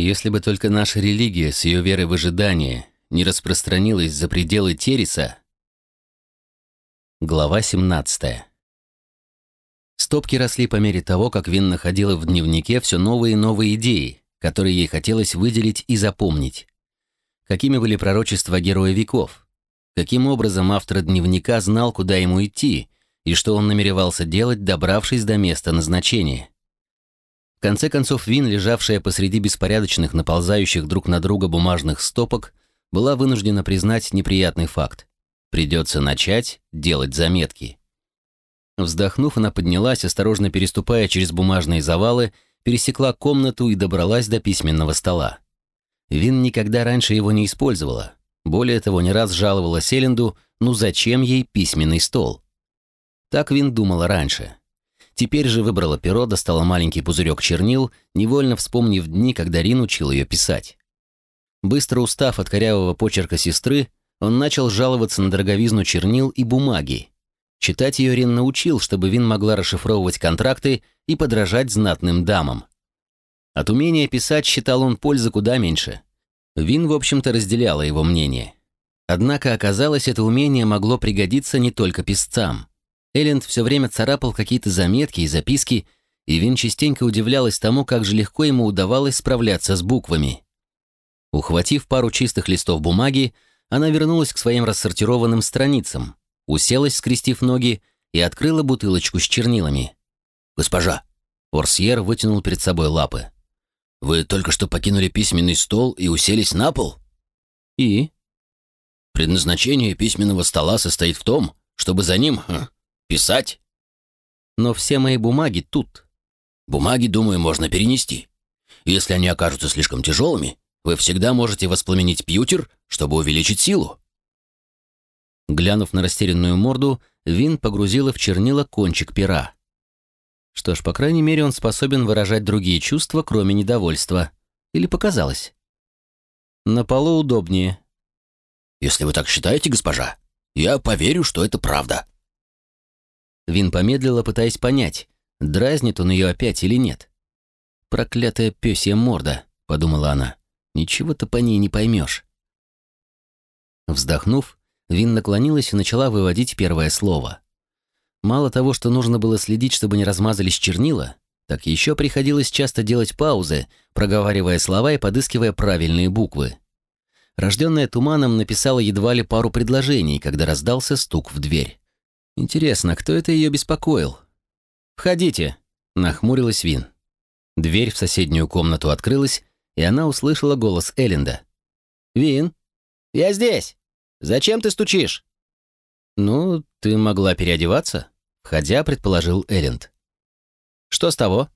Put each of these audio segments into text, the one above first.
Если бы только наша религия с ее верой в ожидание не распространилась за пределы Тереса. Глава 17. Стопки росли по мере того, как Вин находила в дневнике все новые и новые идеи, которые ей хотелось выделить и запомнить. Какими были пророчества героя веков? Каким образом автор дневника знал, куда ему идти, и что он намеревался делать, добравшись до места назначения? В конце концов, Вин, лежавшая посреди беспорядочных, наползающих друг на друга бумажных стопок, была вынуждена признать неприятный факт. Придется начать делать заметки. Вздохнув, она поднялась, осторожно переступая через бумажные завалы, пересекла комнату и добралась до письменного стола. Вин никогда раньше его не использовала. Более того, не раз жаловала Селенду, ну зачем ей письменный стол? Так Вин думала раньше. Теперь же выбрала перо, достала маленький пузырек чернил, невольно вспомнив дни, когда Рин учил ее писать. Быстро устав от корявого почерка сестры, он начал жаловаться на дороговизну чернил и бумаги. Читать ее Рин научил, чтобы Вин могла расшифровывать контракты и подражать знатным дамам. От умения писать считал он пользы куда меньше. Вин, в общем-то, разделяла его мнение. Однако оказалось, это умение могло пригодиться не только писцам. Элленд все время царапал какие-то заметки и записки, и Вин частенько удивлялась тому, как же легко ему удавалось справляться с буквами. Ухватив пару чистых листов бумаги, она вернулась к своим рассортированным страницам, уселась, скрестив ноги, и открыла бутылочку с чернилами. «Госпожа!» Орсьер вытянул перед собой лапы. Вы только что покинули письменный стол и уселись на пол? И? Предназначение письменного стола состоит в том, чтобы за ним ха, писать. Но все мои бумаги тут. Бумаги, думаю, можно перенести. Если они окажутся слишком тяжелыми, вы всегда можете воспламенить пьютер, чтобы увеличить силу. Глянув на растерянную морду, Вин погрузила в чернила кончик пера. Что ж, по крайней мере, он способен выражать другие чувства, кроме недовольства. Или показалось? На полу удобнее. Если вы так считаете, госпожа, я поверю, что это правда. Вин помедлила, пытаясь понять, дразнит он ее опять или нет. «Проклятая пёсья морда», — подумала она. «Ничего ты по ней не поймешь». Вздохнув, Вин наклонилась и начала выводить первое слово. Мало того, что нужно было следить, чтобы не размазались чернила, так еще приходилось часто делать паузы, проговаривая слова и подыскивая правильные буквы. Рожденная туманом написала едва ли пару предложений, когда раздался стук в дверь. Интересно, кто это ее беспокоил? «Входите», — нахмурилась Вин. Дверь в соседнюю комнату открылась, и она услышала голос Элленда. «Вин?» «Я здесь! Зачем ты стучишь?» «Ну, ты могла переодеваться?» — входя, предположил Элленд. «Что с того?»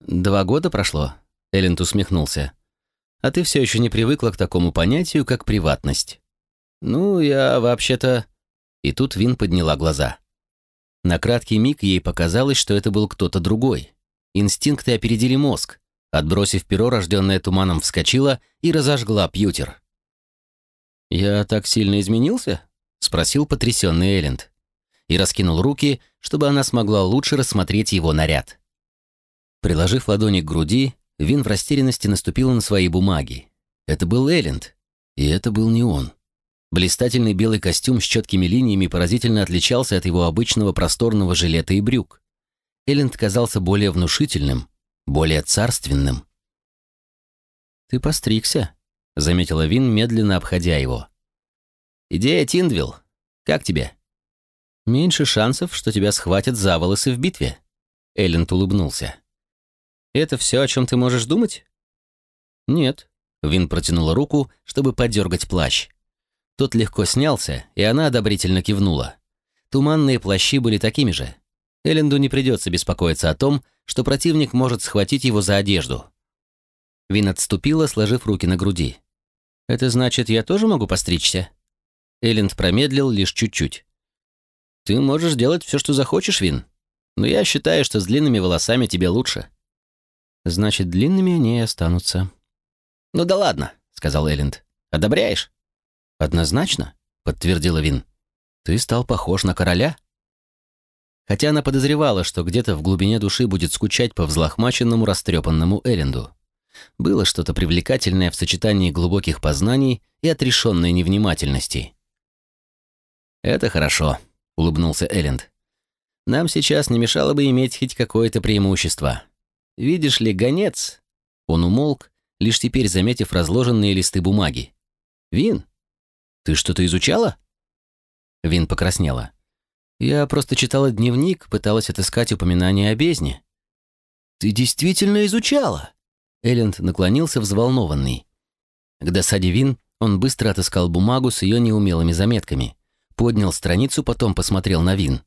«Два года прошло», — Элленд усмехнулся. «А ты все еще не привыкла к такому понятию, как приватность». «Ну, я вообще-то...» И тут Вин подняла глаза. На краткий миг ей показалось, что это был кто-то другой. Инстинкты опередили мозг. Отбросив перо, рожденное туманом вскочила и разожгла пьютер. «Я так сильно изменился?» — спросил потрясенный Элленд. И раскинул руки, чтобы она смогла лучше рассмотреть его наряд. Приложив ладони к груди, Вин в растерянности наступила на свои бумаги. Это был Элленд, и это был не он. Блистательный белый костюм с четкими линиями поразительно отличался от его обычного просторного жилета и брюк. Элленд казался более внушительным, более царственным. «Ты постригся», — заметила Вин, медленно обходя его. Идея Тиндвилл. Как тебе? Меньше шансов, что тебя схватят за волосы в битве. Элленд улыбнулся. Это все, о чем ты можешь думать? Нет. Вин протянула руку, чтобы подергать плащ. Тот легко снялся, и она одобрительно кивнула. Туманные плащи были такими же. Элленду не придется беспокоиться о том, что противник может схватить его за одежду. Вин отступила, сложив руки на груди. «Это значит, я тоже могу постричься?» Элленд промедлил лишь чуть-чуть. «Ты можешь делать все, что захочешь, Вин. Но я считаю, что с длинными волосами тебе лучше». «Значит, длинными они и останутся». «Ну да ладно», — сказал Элленд. «Одобряешь?» «Однозначно», — подтвердила Вин. «Ты стал похож на короля». Хотя она подозревала, что где-то в глубине души будет скучать по взлохмаченному, растрепанному Элленду. Было что-то привлекательное в сочетании глубоких познаний и отрешенной невнимательности. «Это хорошо», — улыбнулся Элленд. «Нам сейчас не мешало бы иметь хоть какое-то преимущество. Видишь ли, гонец...» Он умолк, лишь теперь заметив разложенные листы бумаги. «Вин, ты что-то изучала?» Вин покраснела. «Я просто читала дневник, пыталась отыскать упоминание о бездне». «Ты действительно изучала?» Элленд наклонился взволнованный. К досаде Вин он быстро отыскал бумагу с ее неумелыми заметками, поднял страницу, потом посмотрел на Вин.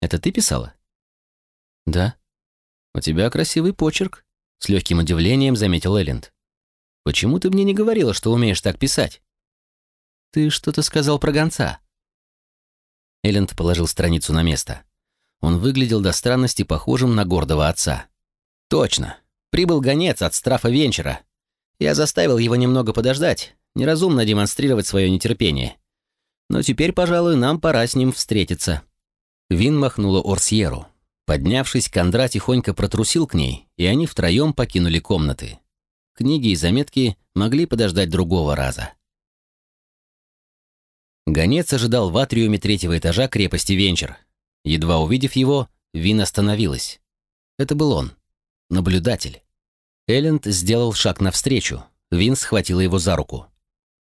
«Это ты писала?» «Да». «У тебя красивый почерк», — с легким удивлением заметил Элленд. «Почему ты мне не говорила, что умеешь так писать?» «Ты что-то сказал про гонца». Элленд положил страницу на место. Он выглядел до странности похожим на гордого отца. «Точно. Прибыл гонец от Страфа Венчера. Я заставил его немного подождать, неразумно демонстрировать свое нетерпение. Но теперь, пожалуй, нам пора с ним встретиться». Вин махнула Орсьеру. Поднявшись, Кондра тихонько протрусил к ней, и они втроем покинули комнаты. Книги и заметки могли подождать другого раза. Гонец ожидал в атриуме третьего этажа крепости Венчер. Едва увидев его, Вин остановилась. Это был он, наблюдатель. Элленд сделал шаг навстречу. Вин схватила его за руку.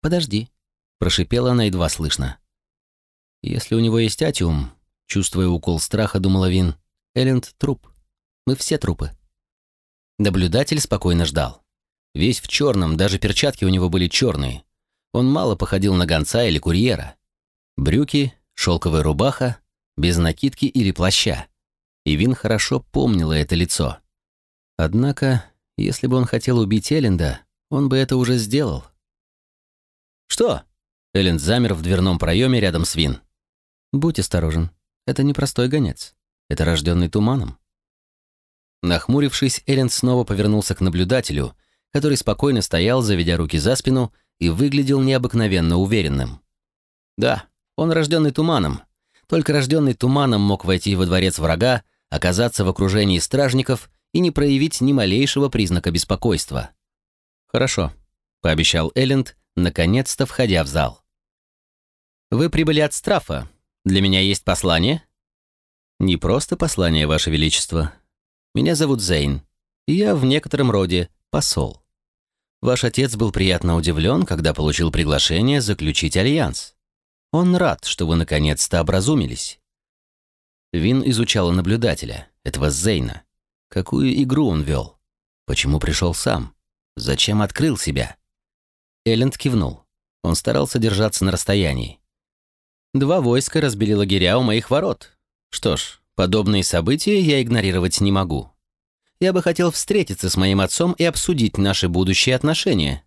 «Подожди», — прошипела она едва слышно. «Если у него есть атиум», — чувствуя укол страха, думала Вин, — «Элленд — труп. Мы все трупы». Наблюдатель спокойно ждал. Весь в черном, даже перчатки у него были черные. Он мало походил на гонца или курьера. Брюки, шелковая рубаха, без накидки или плаща. И Вин хорошо помнила это лицо. Однако, если бы он хотел убить Элленда, он бы это уже сделал. «Что?» Элленд замер в дверном проеме рядом с Вин. «Будь осторожен. Это не простой гонец. Это рожденный туманом». Нахмурившись, Элленд снова повернулся к наблюдателю, который спокойно стоял, заведя руки за спину и выглядел необыкновенно уверенным. Да, он рожденный туманом. Только рожденный туманом мог войти во дворец врага, оказаться в окружении стражников и не проявить ни малейшего признака беспокойства. «Хорошо», — пообещал Элленд, наконец-то входя в зал. «Вы прибыли от Страфа. Для меня есть послание?» «Не просто послание, Ваше Величество. Меня зовут Зейн, и я в некотором роде посол». Ваш отец был приятно удивлен, когда получил приглашение заключить альянс. Он рад, что вы наконец-то образумились. Вин изучала наблюдателя, этого Зейна. Какую игру он вел? Почему пришел сам? Зачем открыл себя? Элленд кивнул. Он старался держаться на расстоянии. Два войска разбили лагеря у моих ворот. Что ж, подобные события я игнорировать не могу. Я бы хотел встретиться с моим отцом и обсудить наши будущие отношения».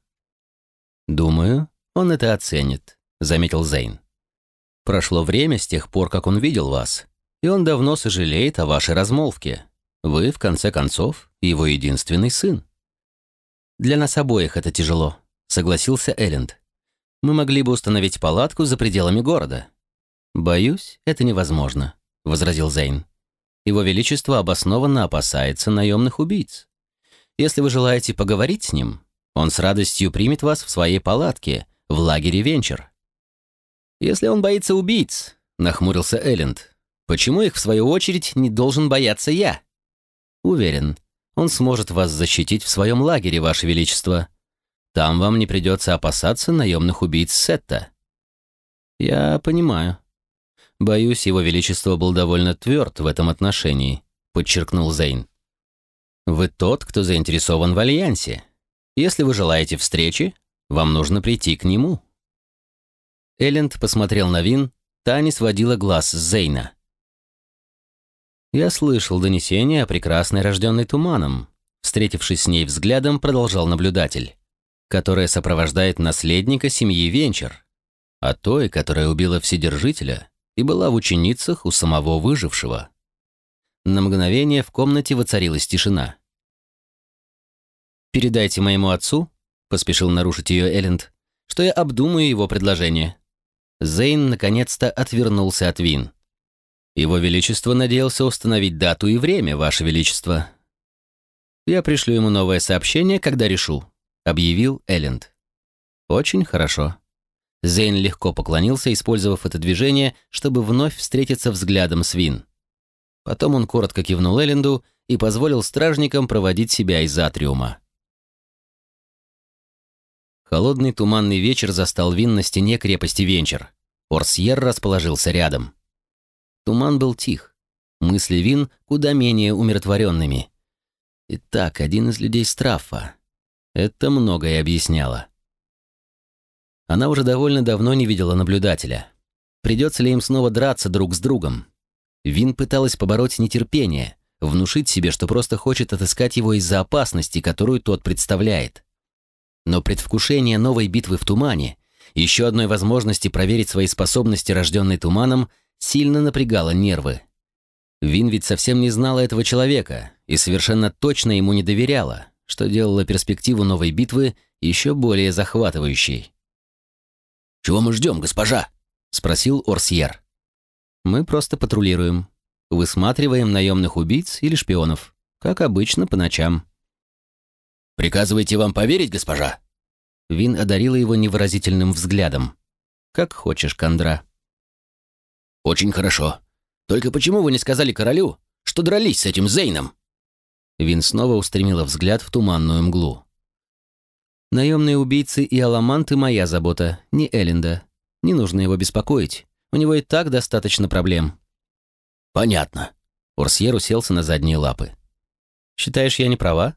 «Думаю, он это оценит», — заметил Зейн. «Прошло время с тех пор, как он видел вас, и он давно сожалеет о вашей размолвке. Вы, в конце концов, его единственный сын». «Для нас обоих это тяжело», — согласился Элленд. «Мы могли бы установить палатку за пределами города». «Боюсь, это невозможно», — возразил Зейн. Его Величество обоснованно опасается наемных убийц. Если вы желаете поговорить с ним, он с радостью примет вас в своей палатке в лагере Венчер. Если он боится убийц, нахмурился Элленд, почему их в свою очередь не должен бояться я? Уверен, он сможет вас защитить в своем лагере, Ваше Величество. Там вам не придется опасаться наемных убийц Сетта. Я понимаю, Боюсь, его величество был довольно тверд в этом отношении, подчеркнул Зейн. Вы тот, кто заинтересован в альянсе. Если вы желаете встречи, вам нужно прийти к нему. Элленд посмотрел на Вин, та не сводила глаз с Зейна. Я слышал донесение о прекрасной рожденной туманом. Встретившись с ней взглядом, продолжал наблюдатель, которая сопровождает наследника семьи Венчер, а той, которая убила Вседержителя, и была в ученицах у самого выжившего. На мгновение в комнате воцарилась тишина. «Передайте моему отцу», — поспешил нарушить ее Элленд, «что я обдумаю его предложение». Зейн наконец-то отвернулся от Вин. «Его Величество надеялся установить дату и время, Ваше Величество». Я пришлю ему новое сообщение, когда решу», — объявил Элленд. «Очень хорошо». Зейн легко поклонился, использовав это движение, чтобы вновь встретиться взглядом с Вин. Потом он коротко кивнул Элленду и позволил стражникам проводить себя из атриума. Холодный туманный вечер застал Вин на стене крепости Венчер. Орсьер расположился рядом. Туман был тих. Мысли Вин куда менее умиротворенными. Итак, один из людей Страффа. Это многое объясняло. Она уже довольно давно не видела наблюдателя. Придется ли им снова драться друг с другом? Вин пыталась побороть нетерпение, внушить себе, что просто хочет отыскать его из-за опасности, которую тот представляет. Но предвкушение новой битвы в тумане, еще одной возможности проверить свои способности, рожденной туманом, сильно напрягало нервы. Вин ведь совсем не знала этого человека и совершенно точно ему не доверяла, что делало перспективу новой битвы еще более захватывающей. «Чего мы ждем, госпожа?» — спросил Орсьер. «Мы просто патрулируем. Высматриваем наемных убийц или шпионов. Как обычно, по ночам». «Приказываете вам поверить, госпожа?» Вин одарила его невыразительным взглядом. «Как хочешь, Кондра». «Очень хорошо. Только почему вы не сказали королю, что дрались с этим Зейном?» Вин снова устремила взгляд в туманную мглу. Наемные убийцы и аламанты — моя забота, не Элленда. Не нужно его беспокоить. У него и так достаточно проблем». «Понятно». Орсьер уселся на задние лапы. «Считаешь, я не права?»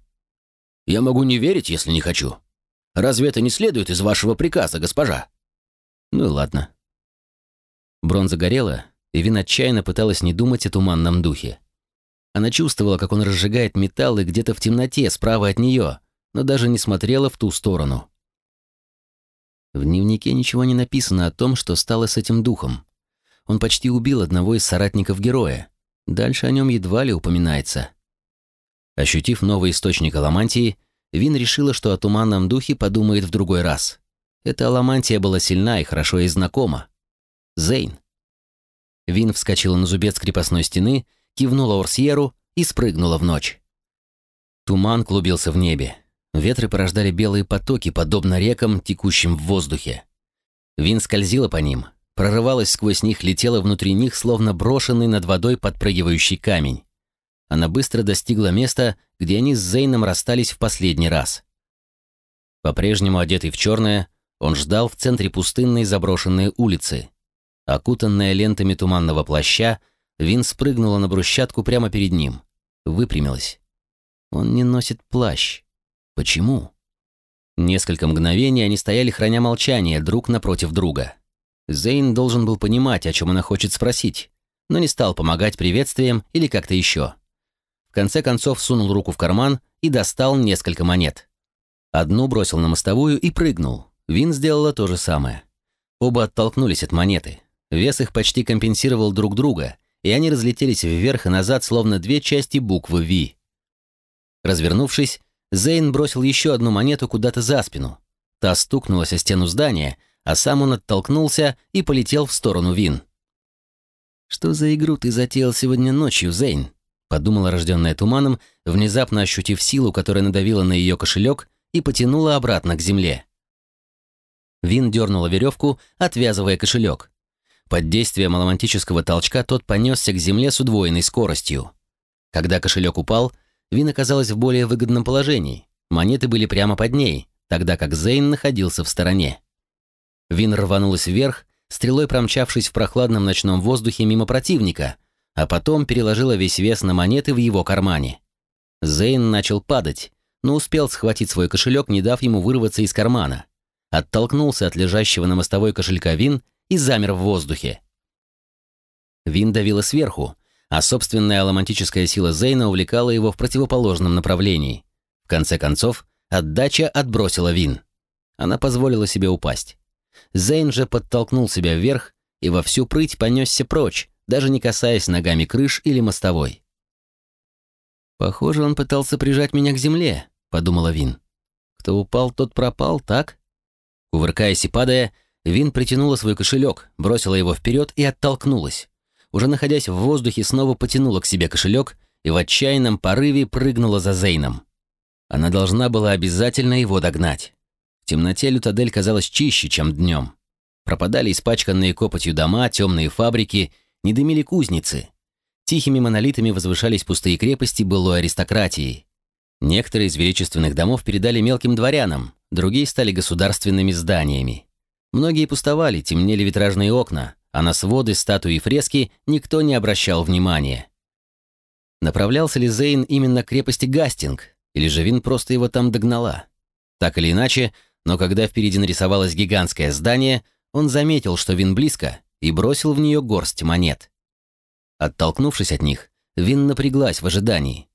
«Я могу не верить, если не хочу. Разве это не следует из вашего приказа, госпожа?» «Ну и ладно». Бронза горела, и Вин отчаянно пыталась не думать о туманном духе. Она чувствовала, как он разжигает металлы где-то в темноте, справа от нее, но даже не смотрела в ту сторону. В дневнике ничего не написано о том, что стало с этим духом. Он почти убил одного из соратников героя. Дальше о нем едва ли упоминается. Ощутив новый источник аламантии, Вин решила, что о туманном духе подумает в другой раз. Эта аламантия была сильна и хорошо ей знакома. Зейн. Вин вскочила на зубец крепостной стены, кивнула Орсьеру и спрыгнула в ночь. Туман клубился в небе. Ветры порождали белые потоки, подобно рекам, текущим в воздухе. Вин скользила по ним, прорывалась сквозь них, летела внутри них, словно брошенный над водой подпрыгивающий камень. Она быстро достигла места, где они с Зейном расстались в последний раз. По-прежнему одетый в черное, он ждал в центре пустынной заброшенной улицы. Окутанная лентами туманного плаща, Вин спрыгнула на брусчатку прямо перед ним. Выпрямилась. Он не носит плащ. Почему? Несколько мгновений они стояли, храня молчание, друг напротив друга. Зейн должен был понимать, о чем она хочет спросить, но не стал помогать приветствием или как-то еще. В конце концов сунул руку в карман и достал несколько монет. Одну бросил на мостовую и прыгнул. Вин сделала то же самое. Оба оттолкнулись от монеты. Вес их почти компенсировал друг друга, и они разлетелись вверх и назад, словно две части буквы «Ви». Развернувшись, Зейн бросил еще одну монету куда-то за спину. Та стукнулась о стену здания, а сам он оттолкнулся и полетел в сторону Вин. «Что за игру ты затеял сегодня ночью, Зейн?» — подумала рожденная туманом, внезапно ощутив силу, которая надавила на ее кошелек и потянула обратно к земле. Вин дернула веревку, отвязывая кошелек. Под действием маломантического толчка тот понесся к земле с удвоенной скоростью. Когда кошелек упал, Вин оказалась в более выгодном положении. Монеты были прямо под ней, тогда как Зейн находился в стороне. Вин рванулась вверх, стрелой промчавшись в прохладном ночном воздухе мимо противника, а потом переложила весь вес на монеты в его кармане. Зейн начал падать, но успел схватить свой кошелек, не дав ему вырваться из кармана. Оттолкнулся от лежащего на мостовой кошелька Вин и замер в воздухе. Вин давила сверху, а собственная аломантическая сила Зейна увлекала его в противоположном направлении. В конце концов, отдача отбросила Вин. Она позволила себе упасть. Зейн же подтолкнул себя вверх и во всю прыть понесся прочь, даже не касаясь ногами крыш или мостовой. «Похоже, он пытался прижать меня к земле», — подумала Вин. «Кто упал, тот пропал, так?» Кувыркаясь и падая, Вин притянула свой кошелек, бросила его вперед и оттолкнулась уже находясь в воздухе, снова потянула к себе кошелек и в отчаянном порыве прыгнула за Зейном. Она должна была обязательно его догнать. В темноте Лютадель казалась чище, чем днем. Пропадали испачканные копотью дома, темные фабрики, не дымили кузницы. Тихими монолитами возвышались пустые крепости былой аристократии. Некоторые из величественных домов передали мелким дворянам, другие стали государственными зданиями. Многие пустовали, темнели витражные окна, а на своды, статуи и фрески никто не обращал внимания. Направлялся ли Зейн именно к крепости Гастинг, или же Вин просто его там догнала? Так или иначе, но когда впереди нарисовалось гигантское здание, он заметил, что Вин близко, и бросил в нее горсть монет. Оттолкнувшись от них, Вин напряглась в ожидании.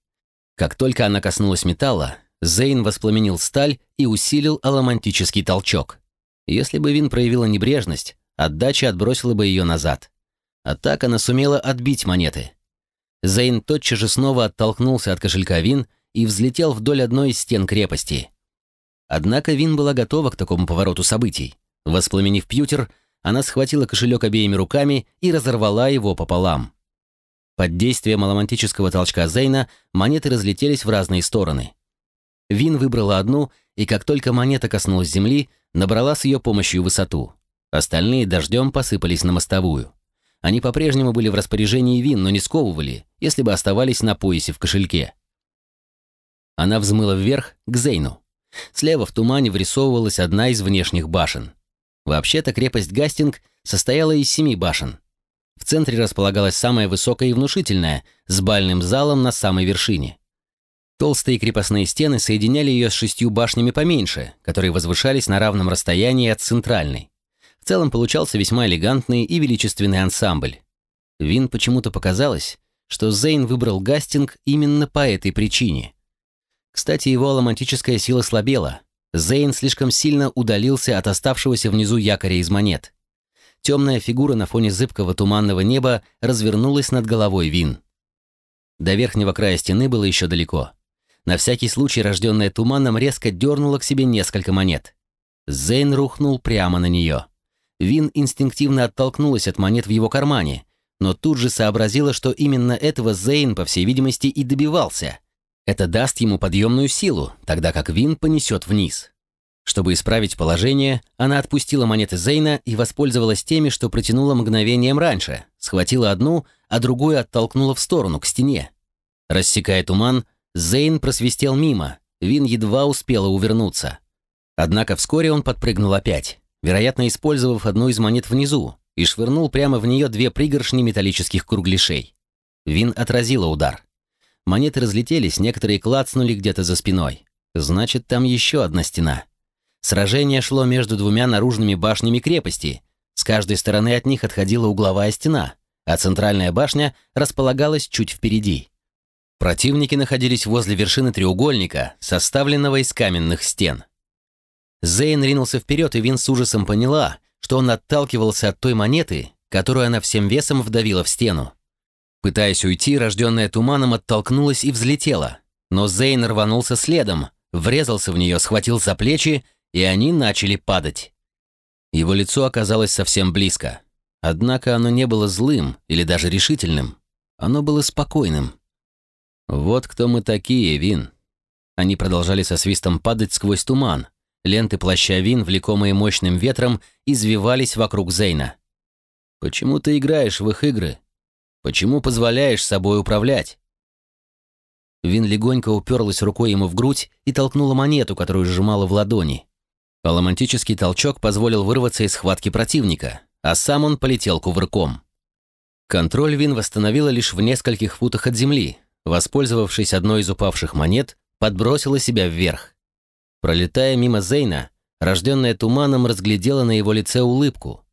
Как только она коснулась металла, Зейн воспламенил сталь и усилил аламантический толчок. Если бы Вин проявила небрежность, отдача отбросила бы ее назад. А так она сумела отбить монеты. Зейн тотчас же снова оттолкнулся от кошелька Вин и взлетел вдоль одной из стен крепости. Однако Вин была готова к такому повороту событий. Воспламенив пьютер, она схватила кошелек обеими руками и разорвала его пополам. Под действием аламантического толчка Зейна монеты разлетелись в разные стороны. Вин выбрала одну, и как только монета коснулась земли, набрала с ее помощью высоту. Остальные дождем посыпались на мостовую. Они по-прежнему были в распоряжении Вин, но не сковывали, если бы оставались на поясе в кошельке. Она взмыла вверх, к Зейну. Слева в тумане вырисовывалась одна из внешних башен. Вообще-то крепость Гастинг состояла из семи башен. В центре располагалась самая высокая и внушительная, с бальным залом на самой вершине. Толстые крепостные стены соединяли ее с шестью башнями поменьше, которые возвышались на равном расстоянии от центральной. В целом получался весьма элегантный и величественный ансамбль. Вин почему-то показалось, что Зейн выбрал Гастинг именно по этой причине. Кстати, его аламантическая сила слабела. Зейн слишком сильно удалился от оставшегося внизу якоря из монет. Темная фигура на фоне зыбкого туманного неба развернулась над головой Вин. До верхнего края стены было еще далеко. На всякий случай, рожденная туманом, резко дернула к себе несколько монет. Зейн рухнул прямо на нее. Вин инстинктивно оттолкнулась от монет в его кармане, но тут же сообразила, что именно этого Зейн, по всей видимости, и добивался. Это даст ему подъемную силу, тогда как Вин понесет вниз. Чтобы исправить положение, она отпустила монеты Зейна и воспользовалась теми, что протянула мгновением раньше, схватила одну, а другую оттолкнула в сторону, к стене. Рассекая туман, Зейн просвистел мимо, Вин едва успела увернуться. Однако вскоре он подпрыгнул опять, вероятно, использовав одну из монет внизу, и швырнул прямо в нее две пригоршни металлических кругляшей. Вин отразила удар. Монеты разлетелись, некоторые клацнули где-то за спиной. Значит, там еще одна стена. Сражение шло между двумя наружными башнями крепости. С каждой стороны от них отходила угловая стена, а центральная башня располагалась чуть впереди. Противники находились возле вершины треугольника, составленного из каменных стен. Зейн ринулся вперед, и Вин с ужасом поняла, что он отталкивался от той монеты, которую она всем весом вдавила в стену. Пытаясь уйти, рожденная туманом оттолкнулась и взлетела. Но Зейн рванулся следом, врезался в нее, схватил за плечи, и они начали падать. Его лицо оказалось совсем близко. Однако оно не было злым или даже решительным. Оно было спокойным. «Вот кто мы такие, Вин». Они продолжали со свистом падать сквозь туман. Ленты плаща Вин, влекомые мощным ветром, извивались вокруг Зейна. «Почему ты играешь в их игры? Почему позволяешь собой управлять?» Вин легонько уперлась рукой ему в грудь и толкнула монету, которую сжимала в ладони. Аламантический толчок позволил вырваться из схватки противника, а сам он полетел кувырком. Контроль Вин восстановила лишь в нескольких футах от земли, воспользовавшись одной из упавших монет, подбросила себя вверх. Пролетая мимо Зейна, рожденная туманом разглядела на его лице улыбку.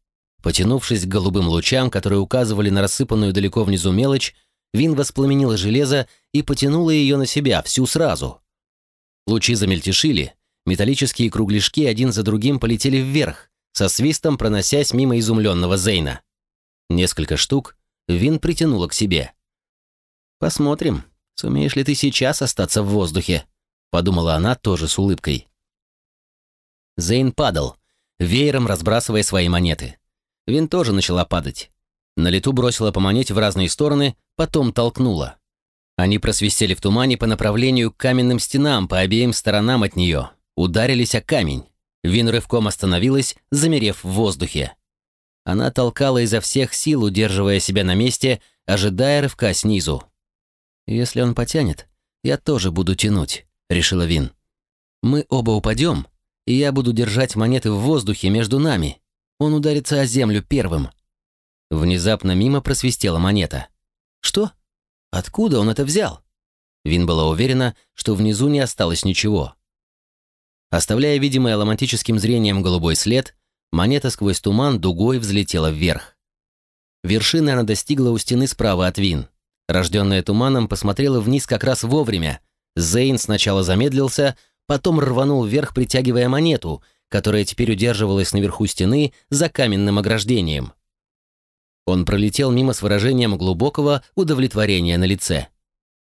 Потянувшись к голубым лучам, которые указывали на рассыпанную далеко внизу мелочь, Вин воспламенила железо и потянула ее на себя, всю сразу. Лучи замельтешили, металлические кругляшки один за другим полетели вверх, со свистом проносясь мимо изумленного Зейна. Несколько штук Вин притянула к себе. «Посмотрим, сумеешь ли ты сейчас остаться в воздухе», — подумала она тоже с улыбкой. Зейн падал, веером разбрасывая свои монеты. Вин тоже начала падать. На лету бросила по монете в разные стороны, потом толкнула. Они просвистели в тумане по направлению к каменным стенам по обеим сторонам от нее, ударились о камень. Вин рывком остановилась, замерев в воздухе. Она толкала изо всех сил, удерживая себя на месте, ожидая рывка снизу. «Если он потянет, я тоже буду тянуть», — решила Вин. «Мы оба упадем, и я буду держать монеты в воздухе между нами. Он ударится о землю первым». Внезапно мимо просвистела монета. «Что? Откуда он это взял?» Вин была уверена, что внизу не осталось ничего. Оставляя видимый аломантическим зрением голубой след, монета сквозь туман дугой взлетела вверх. Вершины она достигла у стены справа от Вин. Рожденная туманом посмотрела вниз как раз вовремя. Зейн сначала замедлился, потом рванул вверх, притягивая монету, которая теперь удерживалась наверху стены за каменным ограждением. Он пролетел мимо с выражением глубокого удовлетворения на лице.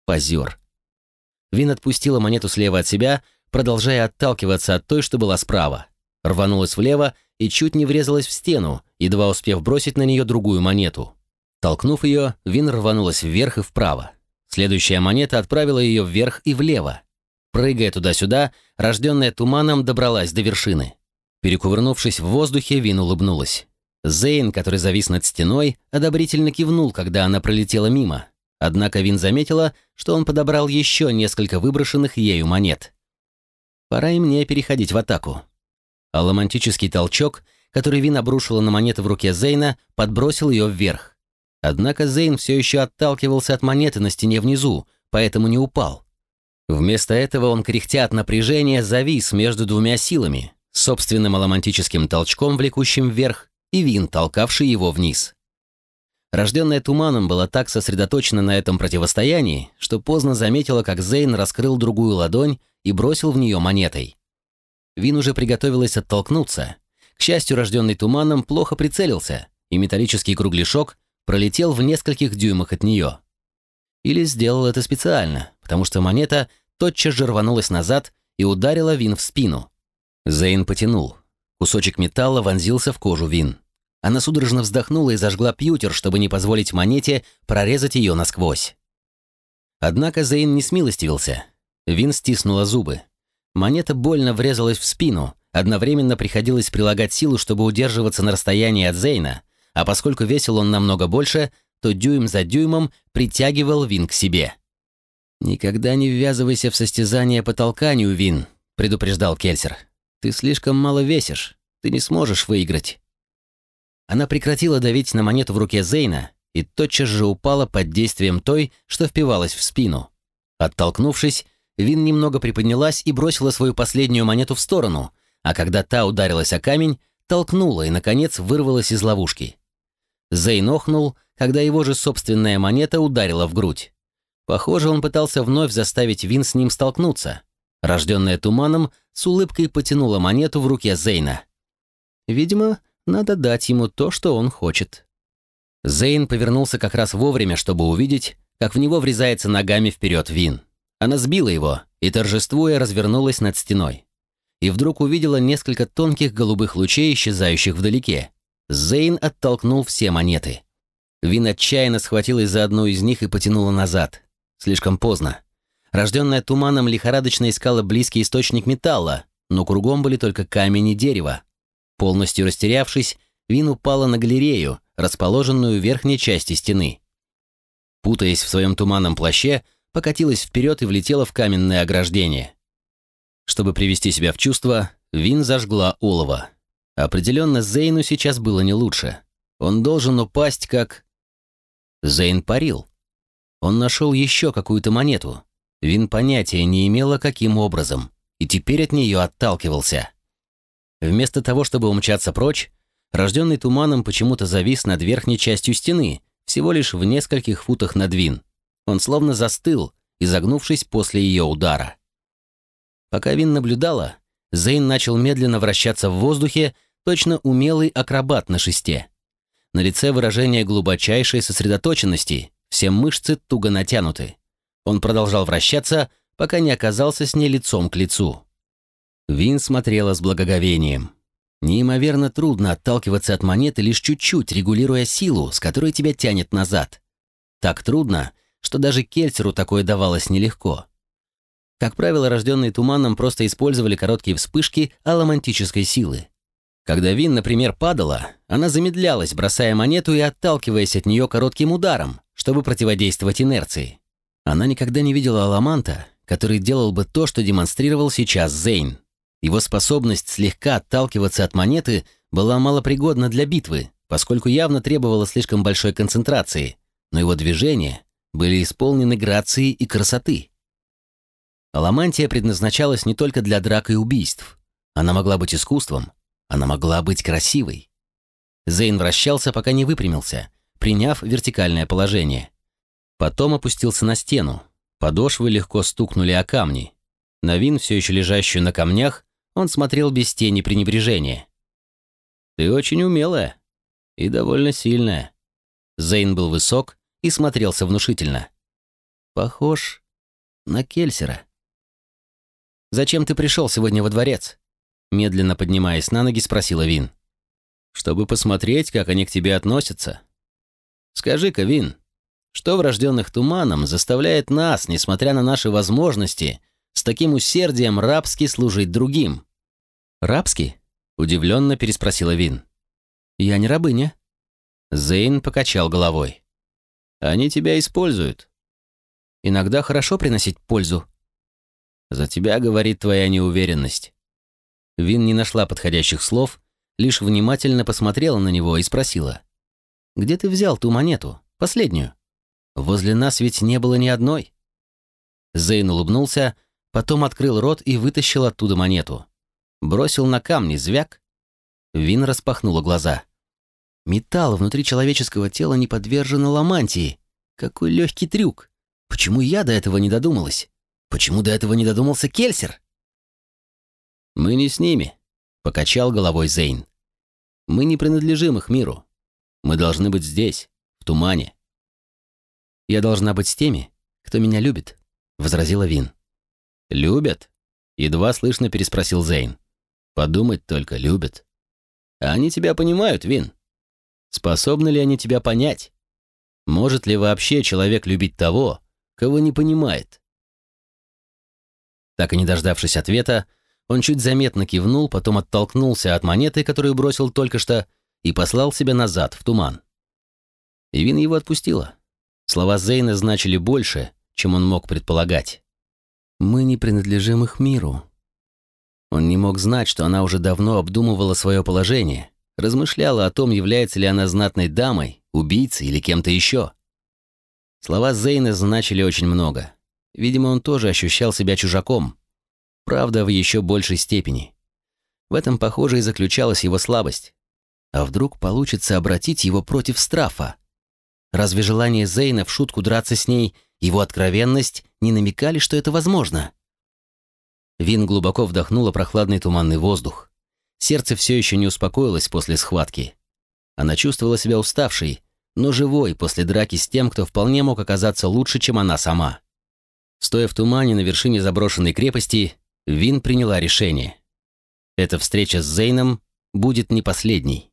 Позер. Вин отпустила монету слева от себя, продолжая отталкиваться от той, что была справа. Рванулась влево и чуть не врезалась в стену, едва успев бросить на нее другую монету. Толкнув ее, Вин рванулась вверх и вправо. Следующая монета отправила ее вверх и влево. Прыгая туда-сюда, рожденная туманом добралась до вершины. Перекувырнувшись в воздухе, Вин улыбнулась. Зейн, который завис над стеной, одобрительно кивнул, когда она пролетела мимо. Однако Вин заметила, что он подобрал еще несколько выброшенных ею монет. Пора и мне переходить в атаку. А ломантический толчок, который Вин обрушила на монеты в руке Зейна, подбросил ее вверх. Однако Зейн все еще отталкивался от монеты на стене внизу, поэтому не упал. Вместо этого он, кряхтя от напряжения, завис между двумя силами, собственным аломантическим толчком, влекущим вверх, и Вин, толкавший его вниз. Рожденная туманом была так сосредоточена на этом противостоянии, что поздно заметила, как Зейн раскрыл другую ладонь и бросил в нее монетой. Вин уже приготовилась оттолкнуться. К счастью, рожденный туманом плохо прицелился, и металлический кругляшок пролетел в нескольких дюймах от нее. Или сделал это специально, потому что монета тотчас же рванулась назад и ударила Вин в спину. Зейн потянул. Кусочек металла вонзился в кожу Вин. Она судорожно вздохнула и зажгла пьютер, чтобы не позволить монете прорезать ее насквозь. Однако Зейн не смилостивился. Вин стиснула зубы. Монета больно врезалась в спину, одновременно приходилось прилагать силу, чтобы удерживаться на расстоянии от Зейна, а поскольку весил он намного больше, то дюйм за дюймом притягивал Вин к себе. «Никогда не ввязывайся в состязание по толканию, Вин», — предупреждал Кельсер. «Ты слишком мало весишь, ты не сможешь выиграть». Она прекратила давить на монету в руке Зейна и тотчас же упала под действием той, что впивалась в спину. Оттолкнувшись, Вин немного приподнялась и бросила свою последнюю монету в сторону, а когда та ударилась о камень, толкнула и, наконец, вырвалась из ловушки. Зейн охнул, когда его же собственная монета ударила в грудь. Похоже, он пытался вновь заставить Вин с ним столкнуться. Рожденная туманом, с улыбкой потянула монету в руке Зейна. Видимо, надо дать ему то, что он хочет. Зейн повернулся как раз вовремя, чтобы увидеть, как в него врезается ногами вперед Вин. Она сбила его и, торжествуя, развернулась над стеной. И вдруг увидела несколько тонких голубых лучей, исчезающих вдалеке. Зейн оттолкнул все монеты. Вин отчаянно схватилась за одну из них и потянула назад. Слишком поздно. Рожденная туманом лихорадочно искала близкий источник металла, но кругом были только камень и дерево. Полностью растерявшись, Вин упала на галерею, расположенную в верхней части стены. Путаясь в своем туманном плаще, покатилась вперед и влетела в каменное ограждение. Чтобы привести себя в чувство, Вин зажгла олово. Определенно, Зейну сейчас было не лучше. Он должен упасть как... Зейн парил. Он нашел еще какую-то монету. Вин понятия не имела, каким образом, и теперь от нее отталкивался. Вместо того, чтобы умчаться прочь, рожденный туманом почему-то завис над верхней частью стены, всего лишь в нескольких футах над Вин. Он словно застыл, изогнувшись после ее удара. Пока Вин наблюдала, Зейн начал медленно вращаться в воздухе, точно умелый акробат на шесте. На лице выражение глубочайшей сосредоточенности, все мышцы туго натянуты. Он продолжал вращаться, пока не оказался с ней лицом к лицу. Вин смотрела с благоговением. Неимоверно трудно отталкиваться от монеты лишь чуть-чуть, регулируя силу, с которой тебя тянет назад. Так трудно, что даже Кельцеру такое давалось нелегко. Как правило, рожденные туманом просто использовали короткие вспышки аламантической силы. Когда Вин, например, падала, она замедлялась, бросая монету и отталкиваясь от нее коротким ударом, чтобы противодействовать инерции. Она никогда не видела аламанта, который делал бы то, что демонстрировал сейчас Зейн. Его способность слегка отталкиваться от монеты была малопригодна для битвы, поскольку явно требовала слишком большой концентрации, но его движения были исполнены грацией и красоты. Аламантия предназначалась не только для драк и убийств. Она могла быть искусством, она могла быть красивой. Зейн вращался, пока не выпрямился, приняв вертикальное положение. Потом опустился на стену. Подошвы легко стукнули о камни. На Вин, все еще лежащую на камнях, он смотрел без тени пренебрежения. «Ты очень умелая и довольно сильная». Зейн был высок и смотрелся внушительно. «Похож на Кельсера». «Зачем ты пришел сегодня во дворец?» Медленно поднимаясь на ноги, спросила Вин. «Чтобы посмотреть, как они к тебе относятся. Скажи-ка, Вин, что врожденных туманом заставляет нас, несмотря на наши возможности, с таким усердием рабски служить другим?» «Рабски?» — удивленно переспросила Вин. «Я не рабыня». Зейн покачал головой. «Они тебя используют. Иногда хорошо приносить пользу, за тебя говорит твоя неуверенность». Вин не нашла подходящих слов, лишь внимательно посмотрела на него и спросила. «Где ты взял ту монету? Последнюю? Возле нас ведь не было ни одной». Зейн улыбнулся, потом открыл рот и вытащил оттуда монету. Бросил на камни звяк. Вин распахнула глаза. «Металл внутри человеческого тела не подвержен ламантии. Какой легкий трюк! Почему я до этого не додумалась?» Почему до этого не додумался Кельсер? Мы не с ними, покачал головой Зейн. Мы не принадлежим их миру. Мы должны быть здесь, в тумане. Я должна быть с теми, кто меня любит, возразила Вин. Любят? Едва слышно переспросил Зейн. Подумать только, любят. А они тебя понимают, Вин? Способны ли они тебя понять? Может ли вообще человек любить того, кого не понимает? Так и не дождавшись ответа, он чуть заметно кивнул, потом оттолкнулся от монеты, которую бросил только что, и послал себя назад, в туман. Ивин его отпустила. Слова Зейна значили больше, чем он мог предполагать. «Мы не принадлежим их миру». Он не мог знать, что она уже давно обдумывала свое положение, размышляла о том, является ли она знатной дамой, убийцей или кем-то еще. Слова Зейна значили очень много. Видимо, он тоже ощущал себя чужаком. Правда, в еще большей степени. В этом, похоже, и заключалась его слабость. А вдруг получится обратить его против Страфа? Разве желание Зейна в шутку драться с ней, его откровенность, не намекали, что это возможно? Вин глубоко вдохнула прохладный туманный воздух. Сердце все еще не успокоилось после схватки. Она чувствовала себя уставшей, но живой после драки с тем, кто вполне мог оказаться лучше, чем она сама. Стоя в тумане на вершине заброшенной крепости, Вин приняла решение. Эта встреча с Зейном будет не последней.